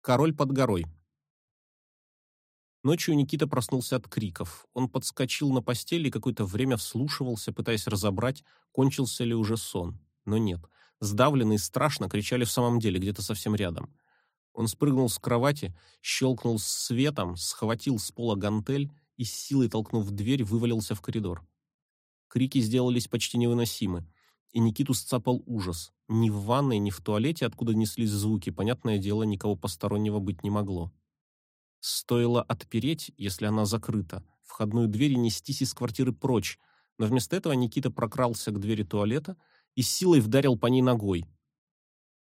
Король под горой. Ночью Никита проснулся от криков. Он подскочил на постели и какое-то время вслушивался, пытаясь разобрать, кончился ли уже сон. Но нет. Сдавленно страшно кричали в самом деле, где-то совсем рядом. Он спрыгнул с кровати, щелкнул светом, схватил с пола гантель и с силой толкнув дверь, вывалился в коридор. Крики сделались почти невыносимы, и Никиту сцапал ужас. Ни в ванной, ни в туалете, откуда неслись звуки, понятное дело, никого постороннего быть не могло. Стоило отпереть, если она закрыта, входную дверь и нестись из квартиры прочь, но вместо этого Никита прокрался к двери туалета и силой вдарил по ней ногой.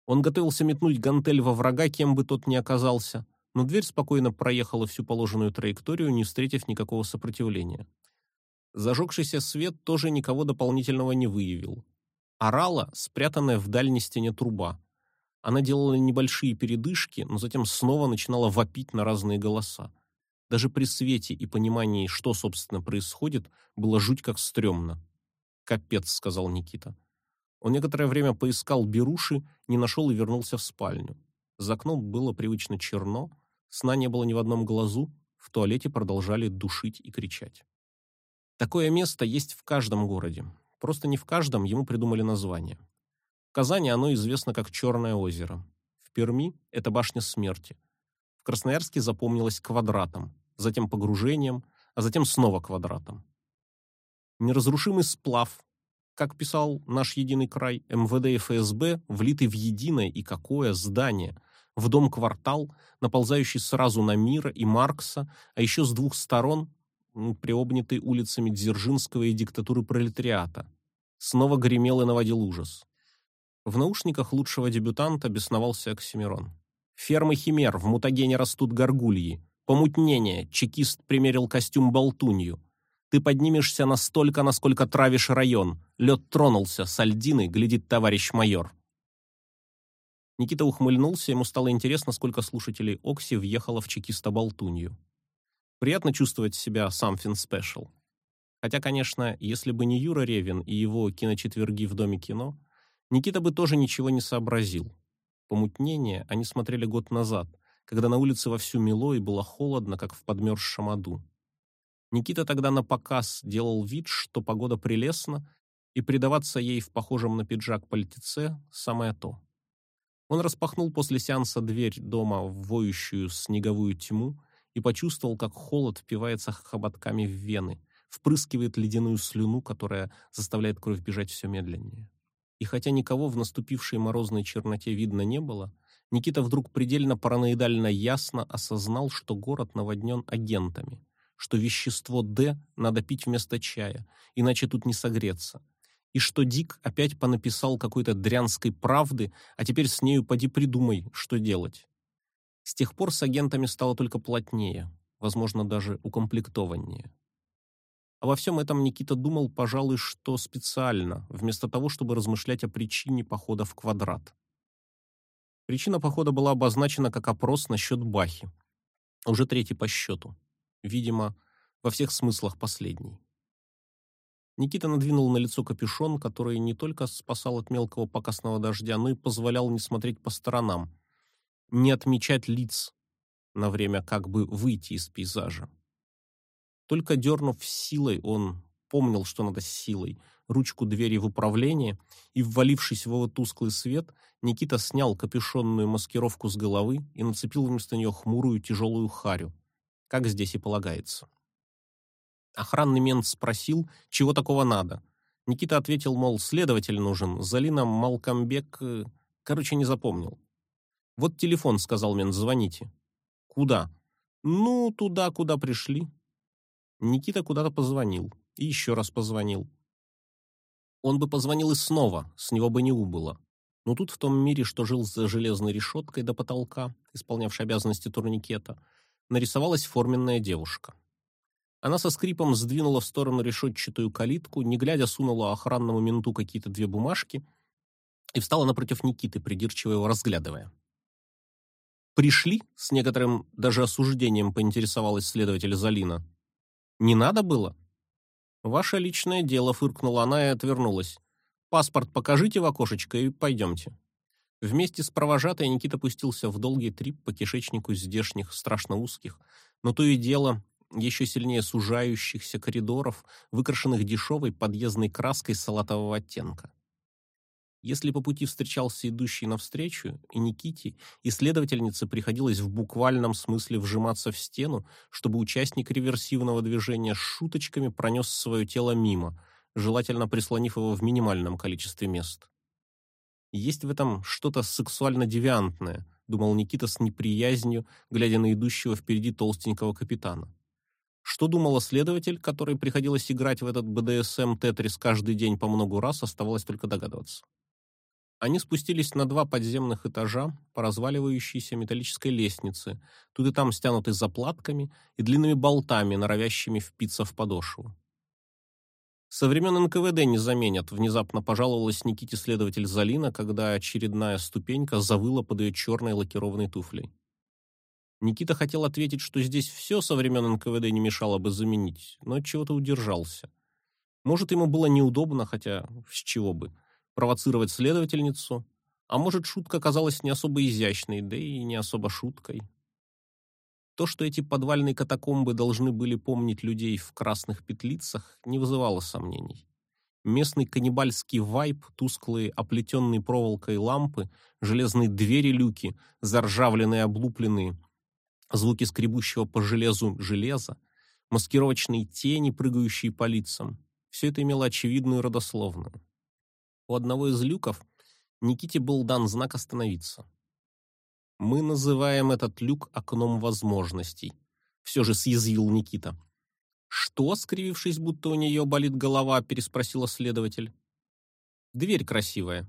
Он готовился метнуть гантель во врага, кем бы тот ни оказался, но дверь спокойно проехала всю положенную траекторию, не встретив никакого сопротивления. Зажегшийся свет тоже никого дополнительного не выявил. Орала, спрятанная в дальней стене труба. Она делала небольшие передышки, но затем снова начинала вопить на разные голоса. Даже при свете и понимании, что, собственно, происходит, было жуть как стрёмно. «Капец», — сказал Никита. Он некоторое время поискал беруши, не нашел и вернулся в спальню. За окном было привычно черно, сна не было ни в одном глазу, в туалете продолжали душить и кричать. Такое место есть в каждом городе. Просто не в каждом ему придумали название. В Казани оно известно как Черное озеро. В Перми это башня смерти. В Красноярске запомнилось квадратом, затем погружением, а затем снова квадратом. Неразрушимый сплав, как писал наш единый край, МВД и ФСБ влиты в единое и какое здание, в дом-квартал, наползающий сразу на Мира и Маркса, а еще с двух сторон приобнятый улицами Дзержинского и диктатуры пролетариата. Снова гремел и наводил ужас. В наушниках лучшего дебютанта бесновался Оксимирон. Фермы химер, в мутагене растут горгульи. Помутнение, чекист примерил костюм болтунью. Ты поднимешься настолько, насколько травишь район. Лед тронулся, с глядит товарищ майор. Никита ухмыльнулся, ему стало интересно, сколько слушателей Окси въехало в чекиста болтунью. Приятно чувствовать себя something special. Хотя, конечно, если бы не Юра Ревин и его киночетверги в Доме кино, Никита бы тоже ничего не сообразил. Помутнение они смотрели год назад, когда на улице вовсю мело и было холодно, как в подмерзшем аду. Никита тогда на показ делал вид, что погода прелестна, и предаваться ей в похожем на пиджак пальтеце самое то. Он распахнул после сеанса дверь дома в воющую снеговую тьму и почувствовал, как холод впивается хоботками в вены, впрыскивает ледяную слюну, которая заставляет кровь бежать все медленнее. И хотя никого в наступившей морозной черноте видно не было, Никита вдруг предельно параноидально ясно осознал, что город наводнен агентами, что вещество D надо пить вместо чая, иначе тут не согреться, и что Дик опять понаписал какой-то дрянской правды, а теперь с нею поди придумай, что делать. С тех пор с агентами стало только плотнее, возможно, даже укомплектованнее. А во всем этом Никита думал, пожалуй, что специально, вместо того, чтобы размышлять о причине похода в квадрат. Причина похода была обозначена как опрос насчет Бахи. Уже третий по счету. Видимо, во всех смыслах последний. Никита надвинул на лицо капюшон, который не только спасал от мелкого покосного дождя, но и позволял не смотреть по сторонам, не отмечать лиц на время как бы выйти из пейзажа. Только дернув силой, он помнил, что надо силой, ручку двери в управление, и, ввалившись в его тусклый свет, Никита снял капюшонную маскировку с головы и нацепил вместо нее хмурую тяжелую харю, как здесь и полагается. Охранный мент спросил, чего такого надо. Никита ответил, мол, следователь нужен, Залина Малкомбек... Э, короче, не запомнил. «Вот телефон», — сказал мент, — «звоните». «Куда?» «Ну, туда, куда пришли». Никита куда-то позвонил. И еще раз позвонил. Он бы позвонил и снова, с него бы не убыло. Но тут в том мире, что жил за железной решеткой до потолка, исполнявшей обязанности турникета, нарисовалась форменная девушка. Она со скрипом сдвинула в сторону решетчатую калитку, не глядя сунула охранному менту какие-то две бумажки и встала напротив Никиты, придирчиво его разглядывая. Пришли, с некоторым даже осуждением поинтересовалась следователь Залина. Не надо было? Ваше личное дело, фыркнула она и отвернулась. Паспорт покажите в окошечко и пойдемте. Вместе с провожатой Никита пустился в долгий трип по кишечнику здешних, страшно узких, но то и дело еще сильнее сужающихся коридоров, выкрашенных дешевой подъездной краской салатового оттенка. Если по пути встречался идущий навстречу, и Никите, исследовательнице приходилось в буквальном смысле вжиматься в стену, чтобы участник реверсивного движения с шуточками пронес свое тело мимо, желательно прислонив его в минимальном количестве мест. Есть в этом что-то сексуально-девиантное, думал Никита с неприязнью, глядя на идущего впереди толстенького капитана. Что думал следователь, который приходилось играть в этот БДСМ-тетрис каждый день по много раз, оставалось только догадываться. Они спустились на два подземных этажа по разваливающейся металлической лестнице, тут и там стянутой заплатками и длинными болтами, норовящими впиться в подошву. Со времен НКВД не заменят, внезапно пожаловалась Никите следователь Залина, когда очередная ступенька завыла под ее черной лакированной туфлей. Никита хотел ответить, что здесь все со времен НКВД не мешало бы заменить, но от чего-то удержался. Может, ему было неудобно, хотя с чего бы провоцировать следовательницу, а может, шутка казалась не особо изящной, да и не особо шуткой. То, что эти подвальные катакомбы должны были помнить людей в красных петлицах, не вызывало сомнений. Местный каннибальский вайб, тусклые оплетенные проволокой лампы, железные двери-люки, заржавленные облупленные, звуки скребущего по железу железа, маскировочные тени, прыгающие по лицам — все это имело очевидную родословную. У одного из люков Никите был дан знак остановиться. Мы называем этот люк окном возможностей. Все же съязвил Никита. Что, скривившись, будто у нее болит голова, переспросила следователь. Дверь красивая.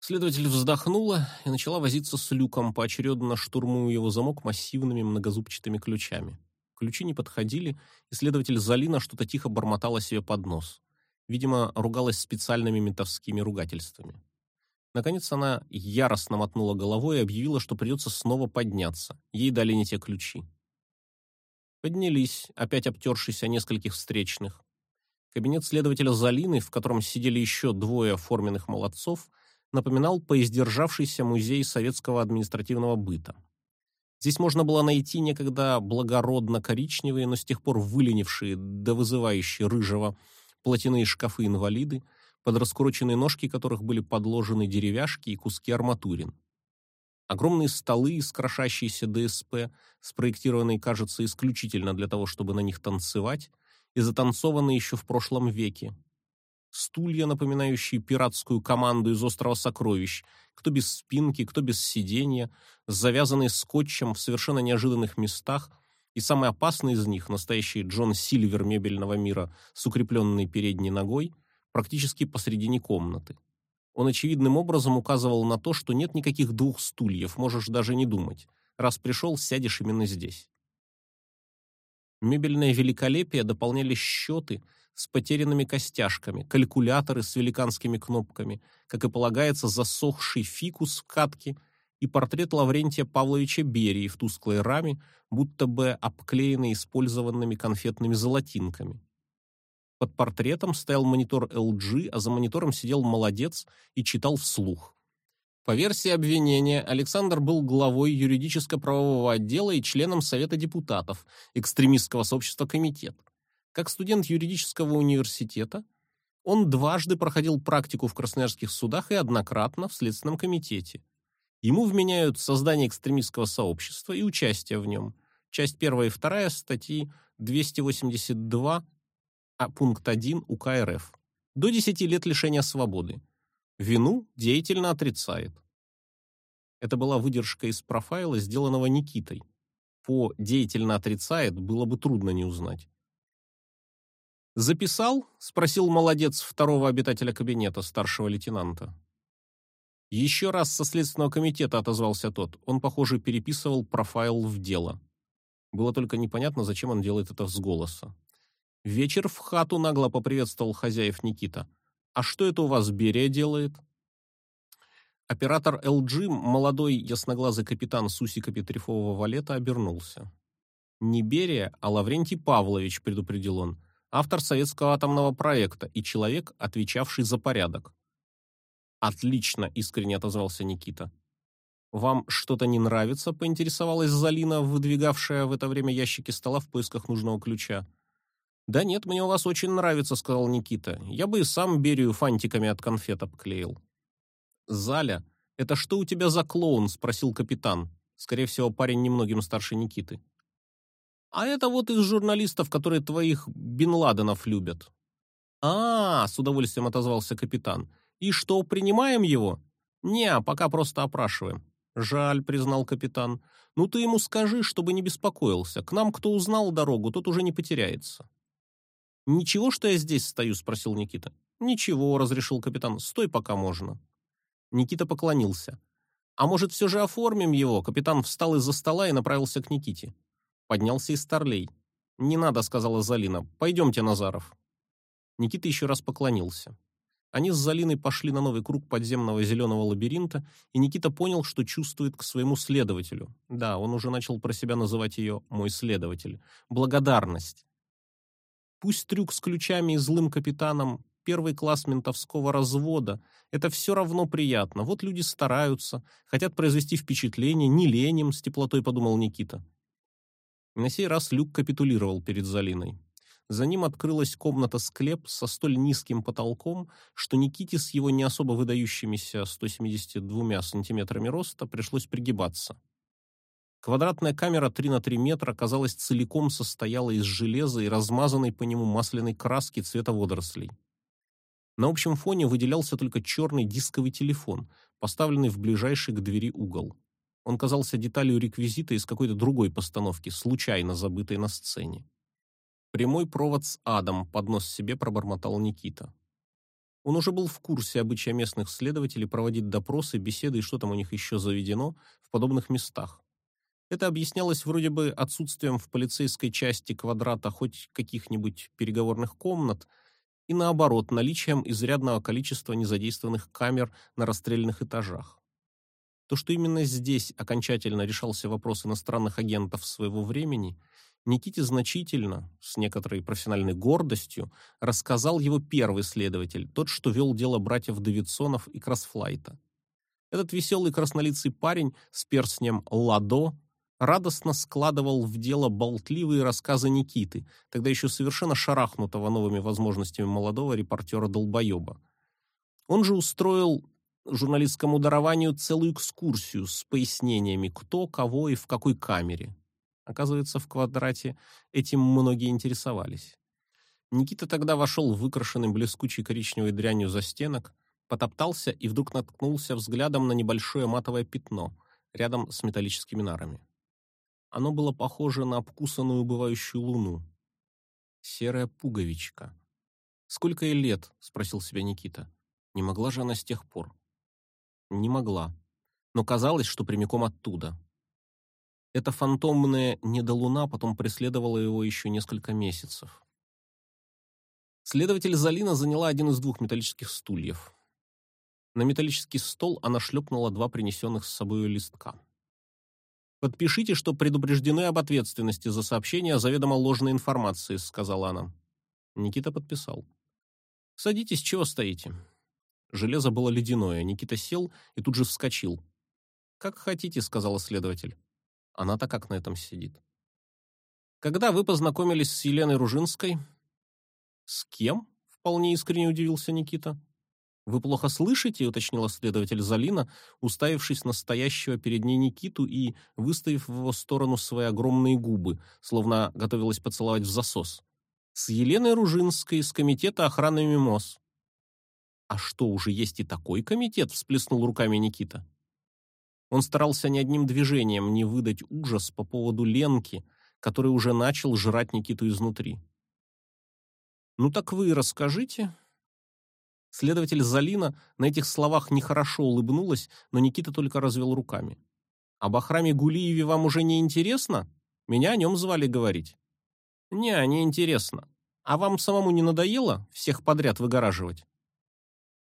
Следователь вздохнула и начала возиться с люком, поочередно штурмуя его замок массивными многозубчатыми ключами. Ключи не подходили, и следователь Залина что-то тихо бормотала себе под нос. Видимо, ругалась специальными ментовскими ругательствами. Наконец она яростно мотнула головой и объявила, что придется снова подняться. Ей дали не те ключи. Поднялись, опять обтершись о нескольких встречных. Кабинет следователя Залины, в котором сидели еще двое форменных молодцов, напоминал поиздержавшийся музей советского административного быта. Здесь можно было найти некогда благородно-коричневые, но с тех пор выленившие да вызывающие рыжего платяные шкафы-инвалиды, под раскуроченные ножки которых были подложены деревяшки и куски арматурин. Огромные столы из крошащейся ДСП, спроектированные, кажется, исключительно для того, чтобы на них танцевать, и затанцованные еще в прошлом веке. Стулья, напоминающие пиратскую команду из острова Сокровищ, кто без спинки, кто без сиденья, завязанные скотчем в совершенно неожиданных местах – и самый опасный из них, настоящий Джон Сильвер мебельного мира с укрепленной передней ногой, практически посредине комнаты. Он очевидным образом указывал на то, что нет никаких двух стульев, можешь даже не думать. Раз пришел, сядешь именно здесь. Мебельное великолепие дополняли счеты с потерянными костяшками, калькуляторы с великанскими кнопками, как и полагается засохший фикус в катке – и портрет Лаврентия Павловича Берии в тусклой раме, будто бы обклеенный использованными конфетными золотинками. Под портретом стоял монитор LG, а за монитором сидел молодец и читал вслух. По версии обвинения, Александр был главой юридическо-правового отдела и членом Совета депутатов экстремистского сообщества «Комитет». Как студент юридического университета, он дважды проходил практику в красноярских судах и однократно в Следственном комитете. Ему вменяют создание экстремистского сообщества и участие в нем. Часть 1 и 2 статьи 282 а пункт 1 УК РФ. До 10 лет лишения свободы. Вину деятельно отрицает. Это была выдержка из профайла, сделанного Никитой. По «деятельно отрицает» было бы трудно не узнать. «Записал?» — спросил молодец второго обитателя кабинета, старшего лейтенанта. Еще раз со следственного комитета отозвался тот. Он, похоже, переписывал профайл в дело. Было только непонятно, зачем он делает это с голоса. Вечер в хату нагло поприветствовал хозяев Никита. А что это у вас Берия делает? Оператор LG, молодой ясноглазый капитан с усика Петрифового валета, обернулся. Не Берия, а Лаврентий Павлович, предупредил он, автор советского атомного проекта и человек, отвечавший за порядок. Отлично, искренне отозвался Никита. Вам что-то не нравится? поинтересовалась Залина, выдвигавшая в это время ящики стола в поисках нужного ключа. Да нет, мне у вас очень нравится, сказал Никита. Я бы и сам Берию фантиками от конфет обклеил. Заля, это что у тебя за клоун? спросил капитан. Скорее всего, парень немногим старше Никиты. А это вот из журналистов, которые твоих Бин Ладенов любят. А, с удовольствием отозвался капитан. И что, принимаем его? Не, пока просто опрашиваем. Жаль, признал капитан. Ну ты ему скажи, чтобы не беспокоился. К нам кто узнал дорогу, тот уже не потеряется. Ничего, что я здесь стою, спросил Никита. Ничего, разрешил капитан. Стой, пока можно. Никита поклонился. А может, все же оформим его? Капитан встал из-за стола и направился к Никите. Поднялся и Старлей. Не надо, сказала Залина. Пойдемте, Назаров. Никита еще раз поклонился. Они с Залиной пошли на новый круг подземного зеленого лабиринта, и Никита понял, что чувствует к своему следователю. Да, он уже начал про себя называть ее «мой следователь». Благодарность. Пусть трюк с ключами и злым капитаном, первый класс ментовского развода — это все равно приятно. Вот люди стараются, хотят произвести впечатление, не леним, с теплотой подумал Никита. На сей раз Люк капитулировал перед Залиной. За ним открылась комната-склеп со столь низким потолком, что Никите с его не особо выдающимися 172 сантиметрами роста пришлось пригибаться. Квадратная камера 3 на 3 метра, казалось, целиком состояла из железа и размазанной по нему масляной краски цвета водорослей. На общем фоне выделялся только черный дисковый телефон, поставленный в ближайший к двери угол. Он казался деталью реквизита из какой-то другой постановки, случайно забытой на сцене. Прямой провод с адом, поднос себе пробормотал Никита. Он уже был в курсе обычая местных следователей проводить допросы, беседы и что там у них еще заведено в подобных местах. Это объяснялось вроде бы отсутствием в полицейской части квадрата хоть каких-нибудь переговорных комнат и наоборот, наличием изрядного количества незадействованных камер на расстрельных этажах. То, что именно здесь окончательно решался вопрос иностранных агентов своего времени – Никите значительно, с некоторой профессиональной гордостью, рассказал его первый следователь, тот, что вел дело братьев Давидсонов и Красфлайта. Этот веселый краснолицый парень с перстнем «Ладо» радостно складывал в дело болтливые рассказы Никиты, тогда еще совершенно шарахнутого новыми возможностями молодого репортера-долбоеба. Он же устроил журналистскому дарованию целую экскурсию с пояснениями, кто, кого и в какой камере. Оказывается, в квадрате этим многие интересовались. Никита тогда вошел в выкрашенный блескучей коричневой дрянью застенок, потоптался и вдруг наткнулся взглядом на небольшое матовое пятно рядом с металлическими нарами. Оно было похоже на обкусанную убывающую луну. Серая пуговичка. «Сколько ей лет?» — спросил себя Никита. Не могла же она с тех пор? Не могла. Но казалось, что прямиком оттуда. Эта фантомная недолуна потом преследовала его еще несколько месяцев. Следователь Залина заняла один из двух металлических стульев. На металлический стол она шлепнула два принесенных с собой листка. «Подпишите, что предупреждены об ответственности за сообщение о заведомо ложной информации», — сказала она. Никита подписал. «Садитесь, чего стоите?» Железо было ледяное. Никита сел и тут же вскочил. «Как хотите», — сказала следователь. Она-то как на этом сидит. Когда вы познакомились с Еленой Ружинской? С кем? Вполне искренне удивился Никита. Вы плохо слышите, уточнила следователь Залина, уставившись на стоящего перед ней Никиту и выставив в его сторону свои огромные губы, словно готовилась поцеловать в засос. С Еленой Ружинской из комитета охраны МИМОС. А что, уже есть и такой комитет, всплеснул руками Никита. Он старался ни одним движением не выдать ужас по поводу Ленки, который уже начал жрать Никиту изнутри. «Ну так вы расскажите». Следователь Залина на этих словах нехорошо улыбнулась, но Никита только развел руками. «Об Ахраме Гулиеве вам уже не интересно? Меня о нем звали говорить». «Не, не интересно. А вам самому не надоело всех подряд выгораживать?»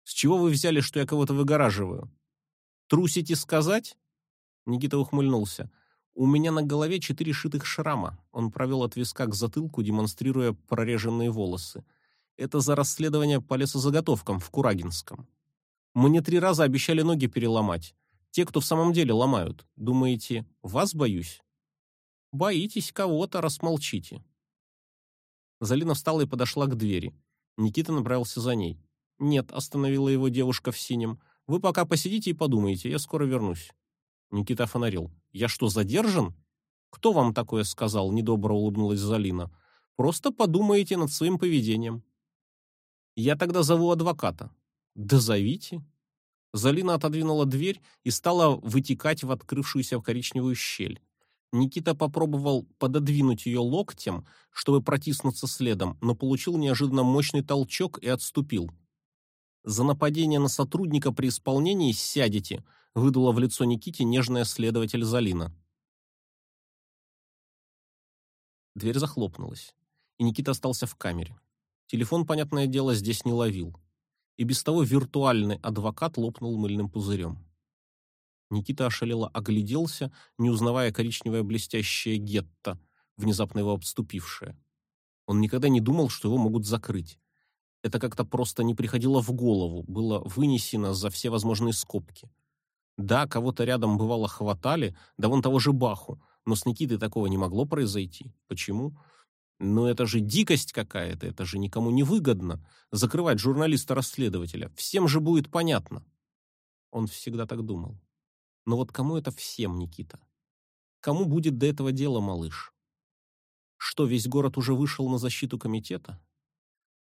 «С чего вы взяли, что я кого-то выгораживаю? Трусите сказать? Никита ухмыльнулся. У меня на голове четыре шитых шрама. Он провел от виска к затылку, демонстрируя прореженные волосы. Это за расследование по лесозаготовкам в Курагинском. Мне три раза обещали ноги переломать. Те, кто в самом деле ломают. Думаете, вас боюсь? Боитесь кого-то, расмолчите. Залина встала и подошла к двери. Никита направился за ней. «Нет», — остановила его девушка в синем. «Вы пока посидите и подумайте, я скоро вернусь». Никита фонарил. «Я что, задержан?» «Кто вам такое сказал?» — недобро улыбнулась Залина. «Просто подумайте над своим поведением». «Я тогда зову адвоката». «Да зовите». Залина отодвинула дверь и стала вытекать в открывшуюся коричневую щель. Никита попробовал пододвинуть ее локтем, чтобы протиснуться следом, но получил неожиданно мощный толчок и отступил. «За нападение на сотрудника при исполнении сядете», выдула в лицо Никите нежная следователь Залина. Дверь захлопнулась, и Никита остался в камере. Телефон, понятное дело, здесь не ловил. И без того виртуальный адвокат лопнул мыльным пузырем. Никита ошалело огляделся, не узнавая коричневое блестящее гетто, внезапно его обступившее. Он никогда не думал, что его могут закрыть. Это как-то просто не приходило в голову, было вынесено за все возможные скобки. Да, кого-то рядом бывало хватали, да вон того же Баху, но с Никитой такого не могло произойти. Почему? Ну это же дикость какая-то, это же никому не выгодно закрывать журналиста-расследователя. Всем же будет понятно. Он всегда так думал. Но вот кому это всем, Никита? Кому будет до этого дела, малыш? Что, весь город уже вышел на защиту комитета?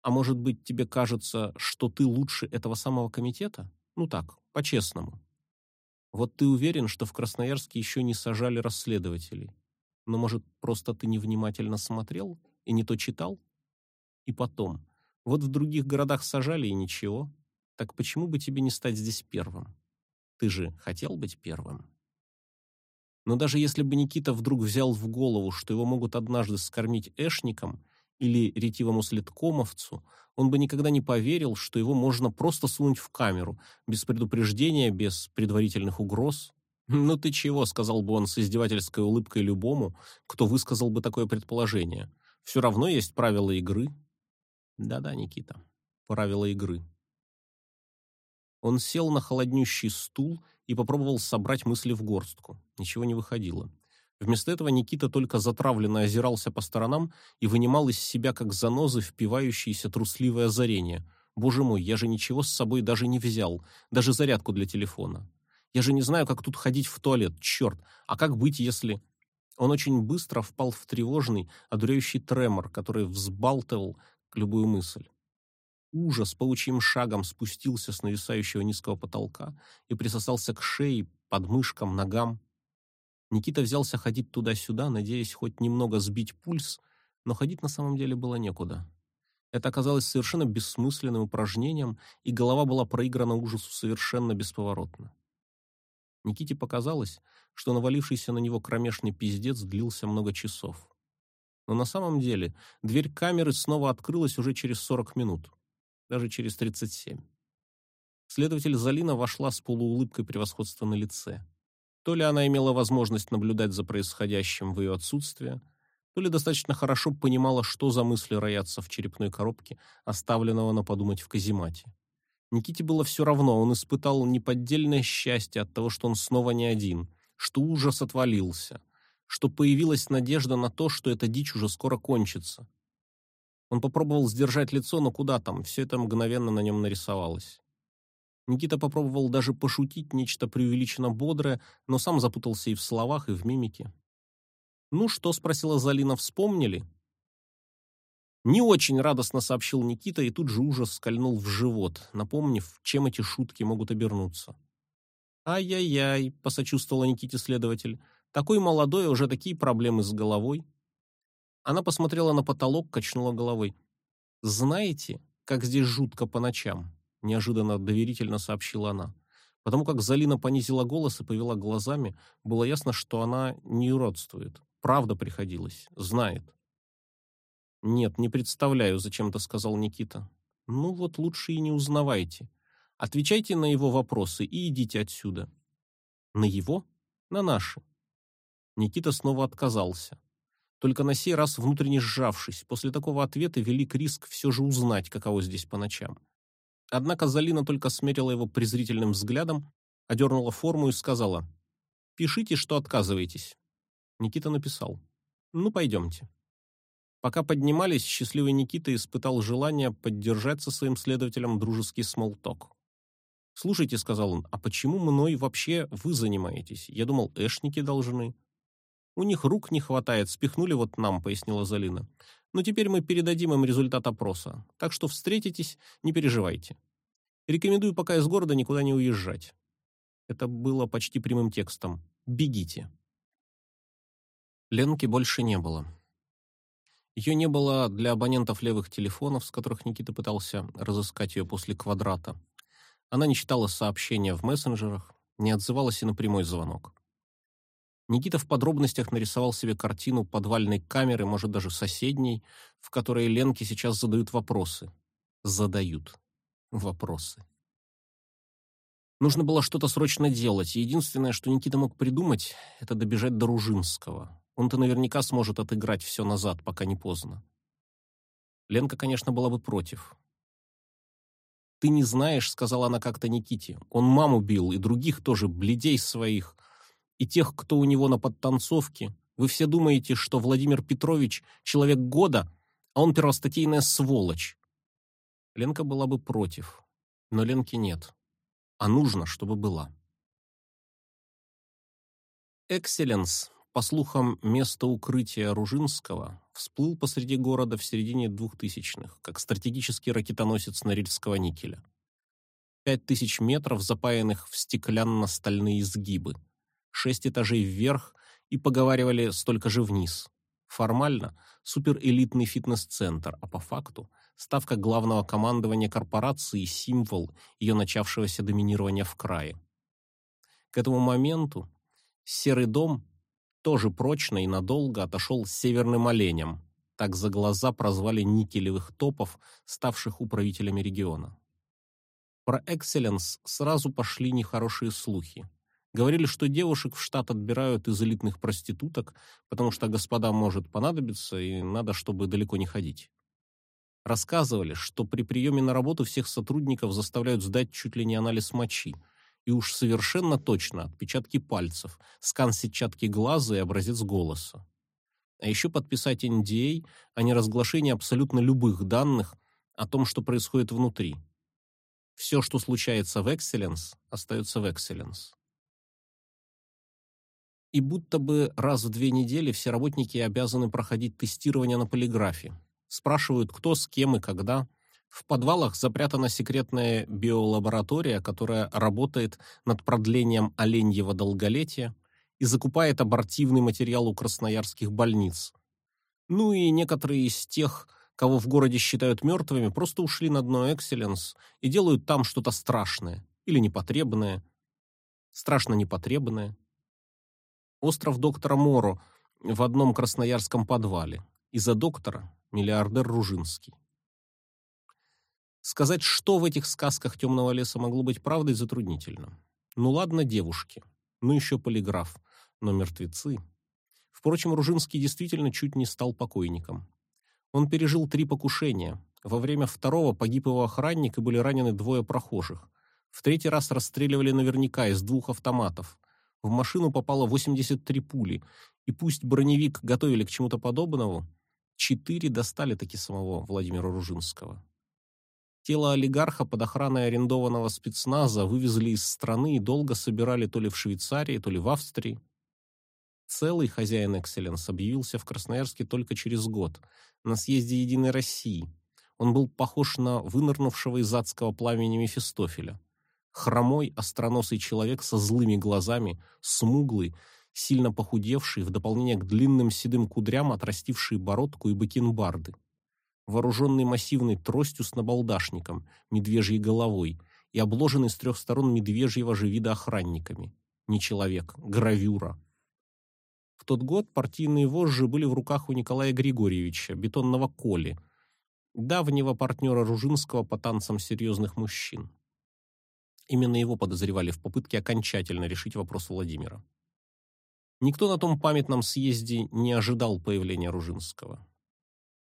А может быть, тебе кажется, что ты лучше этого самого комитета? Ну так, по-честному. Вот ты уверен, что в Красноярске еще не сажали расследователей. Но, может, просто ты невнимательно смотрел и не то читал? И потом, вот в других городах сажали и ничего. Так почему бы тебе не стать здесь первым? Ты же хотел быть первым. Но даже если бы Никита вдруг взял в голову, что его могут однажды скормить эшником или ретивому следкомовцу, он бы никогда не поверил, что его можно просто сунуть в камеру, без предупреждения, без предварительных угроз. «Ну ты чего?» — сказал бы он с издевательской улыбкой любому, кто высказал бы такое предположение. «Все равно есть правила игры». Да-да, Никита, правила игры. Он сел на холоднющий стул и попробовал собрать мысли в горстку. Ничего не выходило. Вместо этого Никита только затравленно озирался по сторонам и вынимал из себя, как занозы, впивающиеся трусливое озарение. «Боже мой, я же ничего с собой даже не взял, даже зарядку для телефона. Я же не знаю, как тут ходить в туалет, черт! А как быть, если...» Он очень быстро впал в тревожный, одуряющий тремор, который взбалтывал любую мысль. Ужас паучьим шагом спустился с нависающего низкого потолка и присосался к шее, подмышкам, ногам. Никита взялся ходить туда-сюда, надеясь хоть немного сбить пульс, но ходить на самом деле было некуда. Это оказалось совершенно бессмысленным упражнением, и голова была проиграна ужасу совершенно бесповоротно. Никите показалось, что навалившийся на него кромешный пиздец длился много часов. Но на самом деле дверь камеры снова открылась уже через 40 минут даже через 37. Следователь Залина вошла с полуулыбкой превосходства на лице. То ли она имела возможность наблюдать за происходящим в ее отсутствие, то ли достаточно хорошо понимала, что за мысли роятся в черепной коробке, оставленного на подумать в каземате. Никите было все равно, он испытал неподдельное счастье от того, что он снова не один, что ужас отвалился, что появилась надежда на то, что эта дичь уже скоро кончится, он попробовал сдержать лицо, но куда там, все это мгновенно на нем нарисовалось. Никита попробовал даже пошутить нечто преувеличенно бодрое, но сам запутался и в словах, и в мимике. «Ну что?» — спросила Залина. «Вспомнили?» Не очень радостно сообщил Никита, и тут же ужас скольнул в живот, напомнив, чем эти шутки могут обернуться. «Ай-яй-яй», — посочувствовала Никите следователь, — «такой молодой, уже такие проблемы с головой». Она посмотрела на потолок, качнула головой. «Знаете, как здесь жутко по ночам?» Неожиданно доверительно сообщила она. Потому как Залина понизила голос и повела глазами, было ясно, что она не уродствует. Правда приходилось, знает. «Нет, не представляю», — зачем-то сказал Никита. «Ну вот лучше и не узнавайте. Отвечайте на его вопросы и идите отсюда». «На его? На наши». Никита снова отказался только на сей раз внутренне сжавшись. После такого ответа велик риск все же узнать, каково здесь по ночам. Однако Залина только смерила его презрительным взглядом, одернула форму и сказала «Пишите, что отказываетесь». Никита написал «Ну, пойдемте». Пока поднимались, счастливый Никита испытал желание поддержать со своим следователем дружеский смолток. «Слушайте», — сказал он, — «а почему мной вообще вы занимаетесь? Я думал, эшники должны». «У них рук не хватает, спихнули вот нам», — пояснила Залина. «Но теперь мы передадим им результат опроса, так что встретитесь, не переживайте. Рекомендую пока из города никуда не уезжать». Это было почти прямым текстом. «Бегите». Ленки больше не было. Ее не было для абонентов левых телефонов, с которых Никита пытался разыскать ее после квадрата. Она не читала сообщения в мессенджерах, не отзывалась и на прямой звонок. Никита в подробностях нарисовал себе картину подвальной камеры, может, даже соседней, в которой Ленке сейчас задают вопросы. Задают вопросы. Нужно было что-то срочно делать, и единственное, что Никита мог придумать, это добежать до Ружинского. Он-то наверняка сможет отыграть все назад, пока не поздно. Ленка, конечно, была бы против. «Ты не знаешь», — сказала она как-то Никите. «Он маму бил, и других тоже, бледей своих, и тех, кто у него на подтанцовке. Вы все думаете, что Владимир Петрович — человек года, а он первостатейная сволочь». Ленка была бы против, но Ленки нет. А нужно, чтобы была. «Экселленс», по слухам, место укрытия Ружинского всплыл посреди города в середине двухтысячных, как стратегический ракетоносец Норильского никеля. Пять тысяч метров, запаянных в стеклянно-стальные изгибы, шесть этажей вверх и, поговаривали, столько же вниз. Формально – суперэлитный фитнес-центр, а по факту – ставка главного командования корпорации символ ее начавшегося доминирования в крае. К этому моменту Серый дом тоже прочно и надолго отошел с северным оленем, так за глаза прозвали никелевых топов, ставших управителями региона. Про «Экселленс» сразу пошли нехорошие слухи. Говорили, что девушек в штат отбирают из элитных проституток, потому что господам может понадобиться, и надо, чтобы далеко не ходить. Рассказывали, что при приеме на работу всех сотрудников заставляют сдать чуть ли не анализ мочи – и уж совершенно точно отпечатки пальцев, скан сетчатки глаза и образец голоса. А еще подписать NDA о неразглашении абсолютно любых данных о том, что происходит внутри. Все, что случается в Excellence, остается в Excellence. И будто бы раз в две недели все работники обязаны проходить тестирование на полиграфе. Спрашивают, кто, с кем и когда – в подвалах запрятана секретная биолаборатория, которая работает над продлением оленьего долголетия и закупает абортивный материал у красноярских больниц. Ну и некоторые из тех, кого в городе считают мертвыми, просто ушли на дно Экселленс и делают там что-то страшное или непотребное. Страшно непотребное. Остров доктора Моро в одном красноярском подвале. И за доктора миллиардер Ружинский. Сказать, что в этих сказках темного леса могло быть правдой, затруднительно. Ну ладно, девушки. Ну еще полиграф. Но мертвецы... Впрочем, Ружинский действительно чуть не стал покойником. Он пережил три покушения. Во время второго погиб его охранник и были ранены двое прохожих. В третий раз расстреливали наверняка из двух автоматов. В машину попало 83 пули, и пусть броневик готовили к чему-то подобному, четыре достали таки самого Владимира Ружинского. Тело олигарха под охраной арендованного спецназа вывезли из страны и долго собирали то ли в Швейцарии, то ли в Австрии. Целый хозяин «Экселленс» объявился в Красноярске только через год, на съезде «Единой России». Он был похож на вынырнувшего из адского пламени Мефистофеля. Хромой, остроносый человек со злыми глазами, смуглый, сильно похудевший, в дополнение к длинным седым кудрям отрастивший бородку и бакенбарды вооруженный массивной тростью с набалдашником, медвежьей головой и обложенный с трех сторон медвежьего же вида охранниками. Не человек, гравюра. В тот год партийные вожжи были в руках у Николая Григорьевича, бетонного Коли, давнего партнера Ружинского по танцам серьезных мужчин. Именно его подозревали в попытке окончательно решить вопрос Владимира. Никто на том памятном съезде не ожидал появления Ружинского.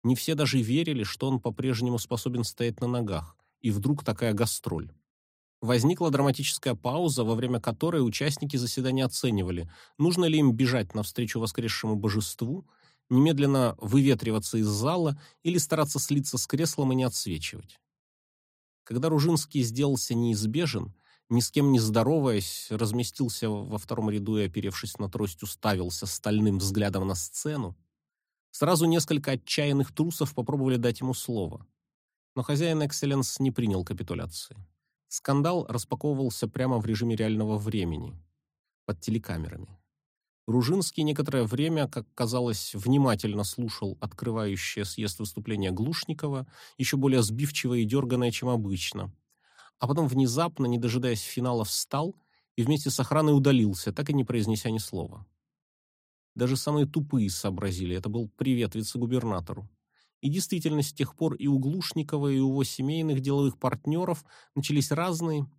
Не все даже верили, что он по-прежнему способен стоять на ногах, И вдруг такая гастроль. Возникла драматическая пауза, во время которой участники заседания оценивали, нужно ли им бежать навстречу воскресшему божеству, немедленно выветриваться из зала или стараться слиться с креслом и не отсвечивать. Когда Ружинский сделался неизбежен, ни с кем не здороваясь, разместился во втором ряду и, оперевшись на трость, уставился стальным взглядом на сцену, сразу несколько отчаянных трусов попробовали дать ему слово. Но хозяин Экселленс не принял капитуляции. Скандал распаковывался прямо в режиме реального времени, под телекамерами. Ружинский некоторое время, как казалось, внимательно слушал открывающее съезд выступления Глушникова, еще более сбивчивое и дерганое, чем обычно. А потом внезапно, не дожидаясь финала, встал и вместе с охраной удалился, так и не произнеся ни слова. Даже самые тупые сообразили, это был привет вице-губернатору. И действительно, с тех пор и у Глушникова, и у его семейных деловых партнеров начались разные,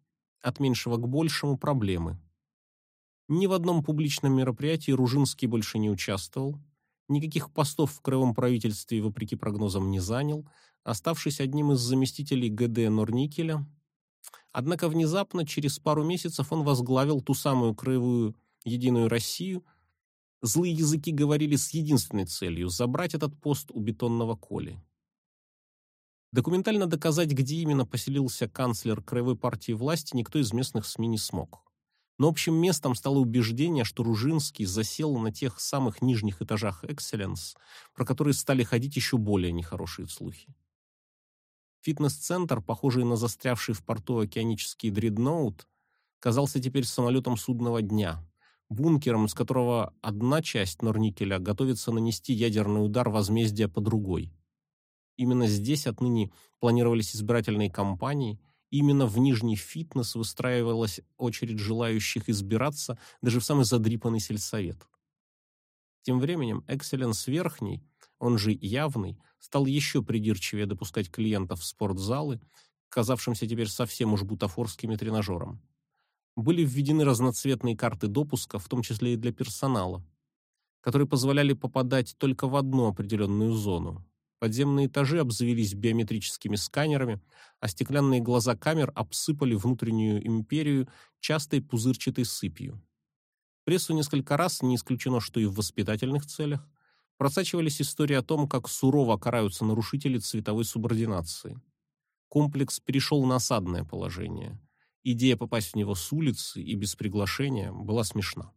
от меньшего к большему, проблемы. Ни в одном публичном мероприятии Ружинский больше не участвовал, никаких постов в краевом правительстве, вопреки прогнозам, не занял, оставшись одним из заместителей ГД Норникеля. Однако внезапно, через пару месяцев, он возглавил ту самую краевую «Единую Россию», Злые языки говорили с единственной целью – забрать этот пост у бетонного Коли. Документально доказать, где именно поселился канцлер краевой партии власти, никто из местных СМИ не смог. Но общим местом стало убеждение, что Ружинский засел на тех самых нижних этажах «Экселленс», про которые стали ходить еще более нехорошие слухи. Фитнес-центр, похожий на застрявший в порту океанический дредноут, казался теперь самолетом судного дня, бункером, из которого одна часть Норникеля готовится нанести ядерный удар возмездия по другой. Именно здесь отныне планировались избирательные кампании, именно в Нижний фитнес выстраивалась очередь желающих избираться даже в самый задрипанный сельсовет. Тем временем Экселленс Верхний, он же Явный, стал еще придирчивее допускать клиентов в спортзалы, казавшимся теперь совсем уж бутафорскими тренажером были введены разноцветные карты допуска, в том числе и для персонала, которые позволяли попадать только в одну определенную зону. Подземные этажи обзавелись биометрическими сканерами, а стеклянные глаза камер обсыпали внутреннюю империю частой пузырчатой сыпью. прессу несколько раз, не исключено, что и в воспитательных целях, просачивались истории о том, как сурово караются нарушители цветовой субординации. Комплекс перешел на осадное положение – Идея попасть в него с улицы и без приглашения была смешна.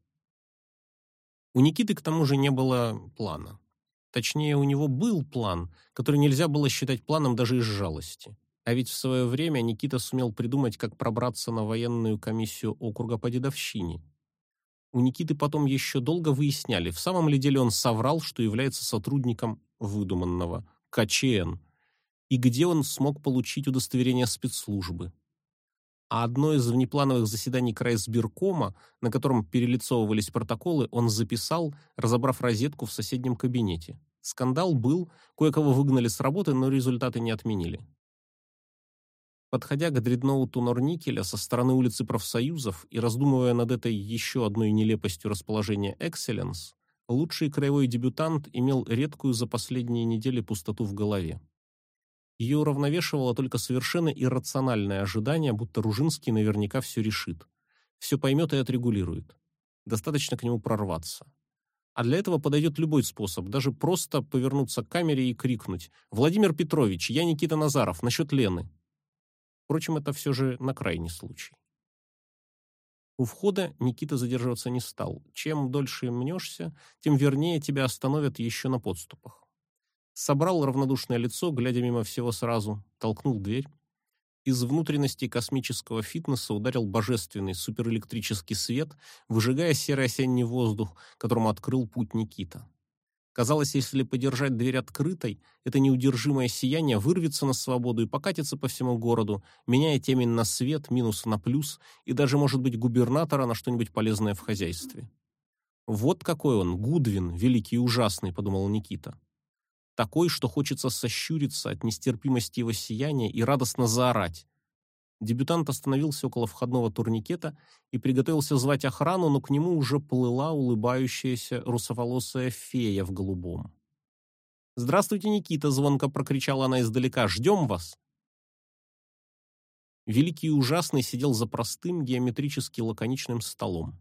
У Никиты к тому же не было плана. Точнее, у него был план, который нельзя было считать планом даже из жалости. А ведь в свое время Никита сумел придумать, как пробраться на военную комиссию округа по дедовщине. У Никиты потом еще долго выясняли, в самом ли деле он соврал, что является сотрудником выдуманного КЧН, и где он смог получить удостоверение спецслужбы а одно из внеплановых заседаний крайсбиркома, на котором перелицовывались протоколы, он записал, разобрав розетку в соседнем кабинете. Скандал был, кое-кого выгнали с работы, но результаты не отменили. Подходя к дредноуту Норникеля со стороны улицы профсоюзов и раздумывая над этой еще одной нелепостью расположения Экселленс, лучший краевой дебютант имел редкую за последние недели пустоту в голове. Ее уравновешивало только совершенно иррациональное ожидание, будто Ружинский наверняка все решит. Все поймет и отрегулирует. Достаточно к нему прорваться. А для этого подойдет любой способ, даже просто повернуться к камере и крикнуть «Владимир Петрович, я Никита Назаров, насчет Лены». Впрочем, это все же на крайний случай. У входа Никита задерживаться не стал. Чем дольше мнешься, тем вернее тебя остановят еще на подступах собрал равнодушное лицо, глядя мимо всего сразу, толкнул дверь. Из внутренности космического фитнеса ударил божественный суперэлектрический свет, выжигая серый осенний воздух, которому открыл путь Никита. Казалось, если подержать дверь открытой, это неудержимое сияние вырвется на свободу и покатится по всему городу, меняя темень на свет, минус на плюс, и даже, может быть, губернатора на что-нибудь полезное в хозяйстве. «Вот какой он, Гудвин, великий и ужасный», — подумал Никита такой, что хочется сощуриться от нестерпимости его сияния и радостно заорать. Дебютант остановился около входного турникета и приготовился звать охрану, но к нему уже плыла улыбающаяся русоволосая фея в голубом. «Здравствуйте, Никита!» — звонко прокричала она издалека. «Ждем вас!» Великий и ужасный сидел за простым геометрически лаконичным столом.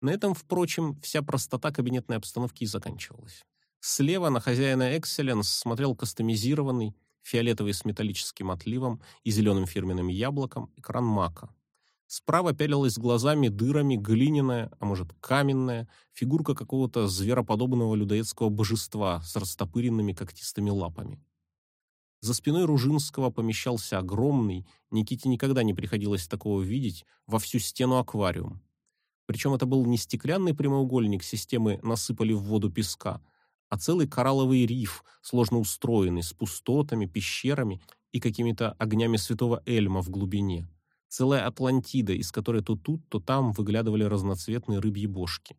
На этом, впрочем, вся простота кабинетной обстановки и заканчивалась. Слева на хозяина Excellence смотрел кастомизированный, фиолетовый с металлическим отливом и зеленым фирменным яблоком, экран Мака. Справа пялилась глазами дырами глиняная, а может каменная, фигурка какого-то звероподобного людоедского божества с растопыренными когтистыми лапами. За спиной Ружинского помещался огромный, Никите никогда не приходилось такого видеть, во всю стену аквариум. Причем это был не стеклянный прямоугольник системы насыпали в воду песка, а целый коралловый риф, сложно устроенный, с пустотами, пещерами и какими-то огнями святого Эльма в глубине. Целая Атлантида, из которой то тут, то там выглядывали разноцветные рыбьи бошки.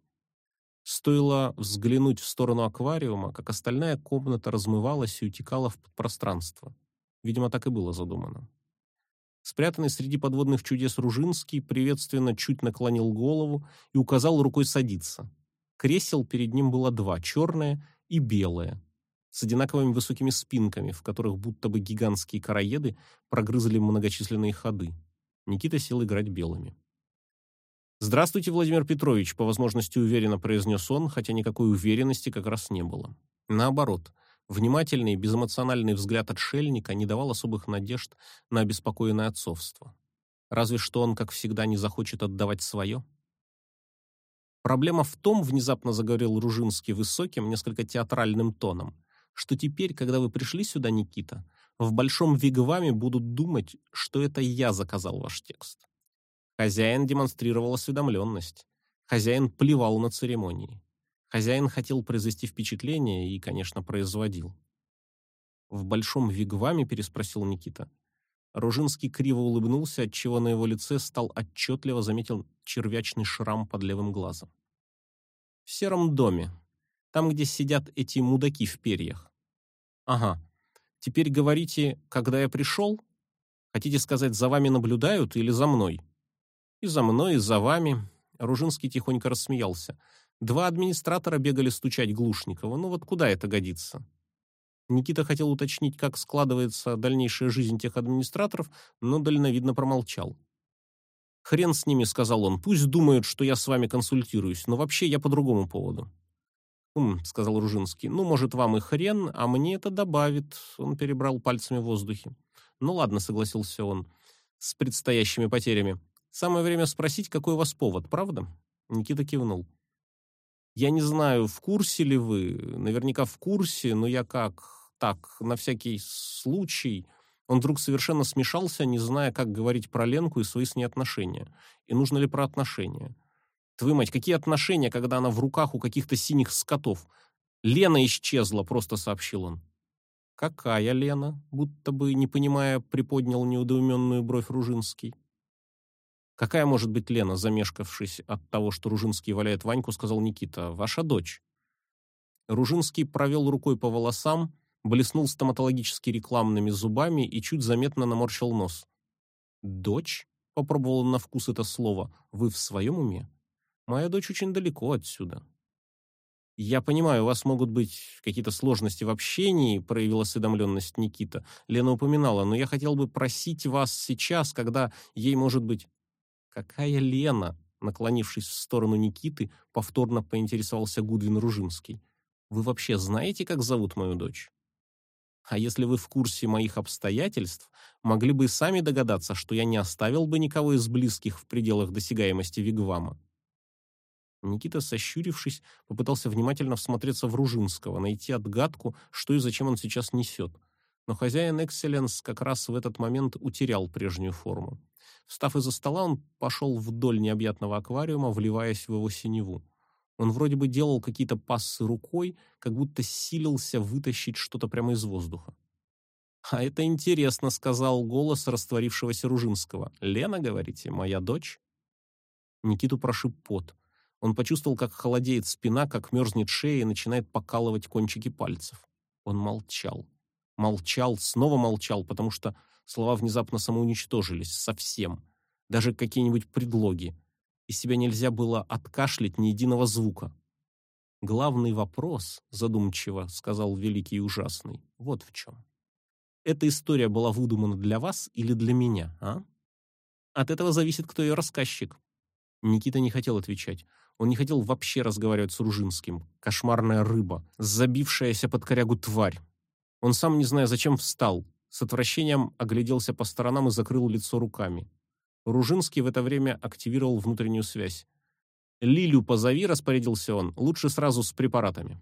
Стоило взглянуть в сторону аквариума, как остальная комната размывалась и утекала в пространство. Видимо, так и было задумано. Спрятанный среди подводных чудес Ружинский приветственно чуть наклонил голову и указал рукой садиться. Кресел перед ним было два, черное и белое, с одинаковыми высокими спинками, в которых будто бы гигантские короеды прогрызли многочисленные ходы. Никита сел играть белыми. «Здравствуйте, Владимир Петрович», — по возможности уверенно произнес он, хотя никакой уверенности как раз не было. Наоборот, внимательный, безэмоциональный взгляд отшельника не давал особых надежд на обеспокоенное отцовство. Разве что он, как всегда, не захочет отдавать свое. Проблема в том, внезапно заговорил Ружинский высоким, несколько театральным тоном, что теперь, когда вы пришли сюда, Никита, в большом вигваме будут думать, что это я заказал ваш текст. Хозяин демонстрировал осведомленность. Хозяин плевал на церемонии. Хозяин хотел произвести впечатление и, конечно, производил. «В большом вигваме?» – переспросил Никита. Ружинский криво улыбнулся, отчего на его лице стал отчетливо заметен червячный шрам под левым глазом. «В сером доме. Там, где сидят эти мудаки в перьях». «Ага. Теперь говорите, когда я пришел? Хотите сказать, за вами наблюдают или за мной?» И за мной, и за вами. Ружинский тихонько рассмеялся. Два администратора бегали стучать Глушникова. Ну вот куда это годится? Никита хотел уточнить, как складывается дальнейшая жизнь тех администраторов, но дальновидно промолчал. «Хрен с ними», — сказал он, — «пусть думают, что я с вами консультируюсь, но вообще я по другому поводу». «Хм», — сказал Ружинский, — «ну, может, вам и хрен, а мне это добавит», — он перебрал пальцами в воздухе. «Ну ладно», — согласился он, — «с предстоящими потерями. Самое время спросить, какой у вас повод, правда? Никита кивнул. Я не знаю, в курсе ли вы, наверняка в курсе, но я как так, на всякий случай. Он вдруг совершенно смешался, не зная, как говорить про Ленку и свои с ней отношения. И нужно ли про отношения. Твою мать, какие отношения, когда она в руках у каких-то синих скотов? Лена исчезла, просто сообщил он. Какая Лена? Будто бы, не понимая, приподнял неудоуменную бровь Ружинский. Какая может быть Лена, замешкавшись от того, что Ружинский валяет Ваньку, сказал Никита. Ваша дочь. Ружинский провел рукой по волосам, блеснул стоматологически рекламными зубами и чуть заметно наморщил нос. Дочь? Попробовал на вкус это слово. Вы в своем уме? Моя дочь очень далеко отсюда. Я понимаю, у вас могут быть какие-то сложности в общении, проявила осведомленность Никита. Лена упоминала, но я хотел бы просить вас сейчас, когда ей может быть «Какая Лена?» Наклонившись в сторону Никиты, повторно поинтересовался Гудвин Ружинский. «Вы вообще знаете, как зовут мою дочь?» А если вы в курсе моих обстоятельств, могли бы и сами догадаться, что я не оставил бы никого из близких в пределах досягаемости Вигвама. Никита, сощурившись, попытался внимательно всмотреться в Ружинского, найти отгадку, что и зачем он сейчас несет. Но хозяин Экселленс как раз в этот момент утерял прежнюю форму. Встав из-за стола, он пошел вдоль необъятного аквариума, вливаясь в его синеву. Он вроде бы делал какие-то пассы рукой, как будто силился вытащить что-то прямо из воздуха. «А это интересно», — сказал голос растворившегося Ружинского. «Лена, говорите, моя дочь?» Никиту прошиб пот. Он почувствовал, как холодеет спина, как мерзнет шея и начинает покалывать кончики пальцев. Он молчал. Молчал, снова молчал, потому что Слова внезапно самоуничтожились. Совсем. Даже какие-нибудь предлоги. Из себя нельзя было откашлять ни единого звука. «Главный вопрос», — задумчиво сказал Великий и Ужасный, — «вот в чем. Эта история была выдумана для вас или для меня, а? От этого зависит, кто ее рассказчик. Никита не хотел отвечать. Он не хотел вообще разговаривать с Ружинским. Кошмарная рыба, забившаяся под корягу тварь. Он сам, не зная зачем, встал. С отвращением огляделся по сторонам и закрыл лицо руками. Ружинский в это время активировал внутреннюю связь. «Лилю позови», — распорядился он, — «лучше сразу с препаратами».